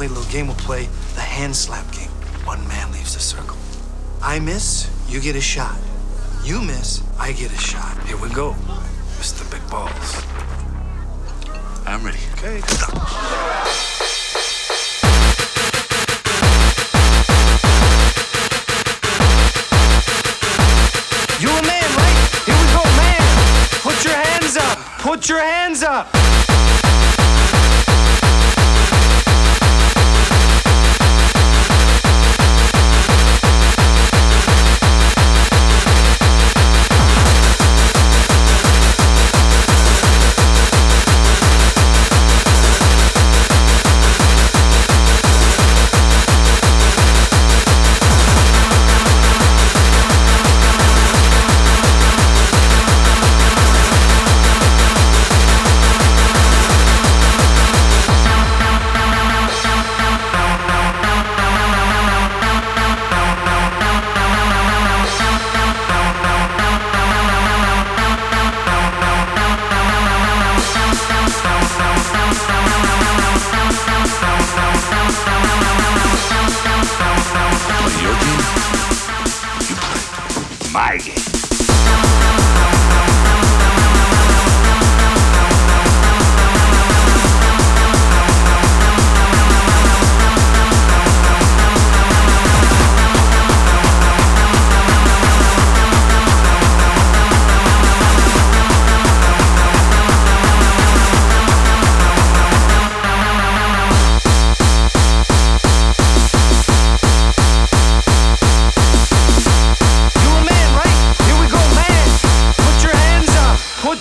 play a little game. We'll play the hand slap game. One man leaves the circle. I miss, you get a shot. You miss, I get a shot. Here we go, Mr. Big Balls. I'm ready. Okay. You a man, right? Here we go, man. Put your hands up. Put your hands up.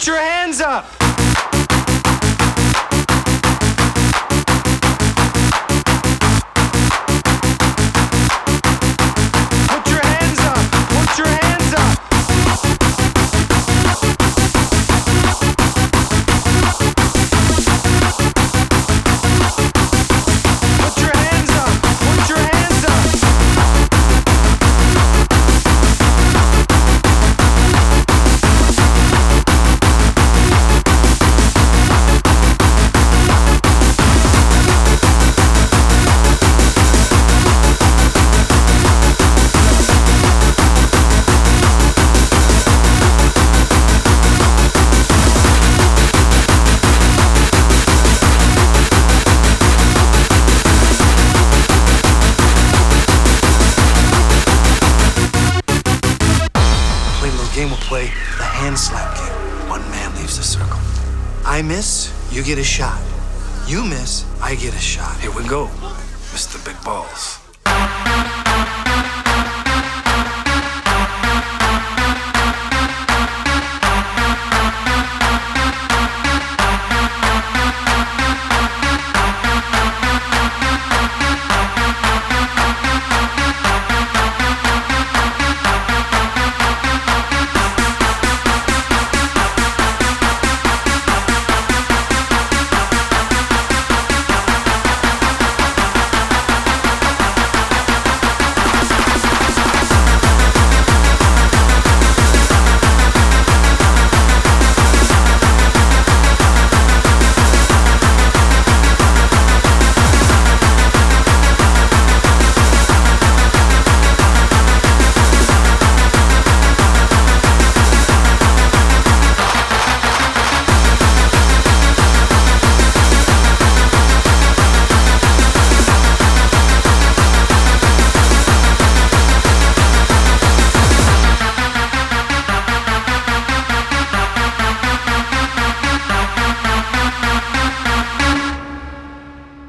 Your hands hand slap game. One man leaves the circle. I miss, you get a shot. You miss, I get a shot. Here we go, Mr. Big Balls.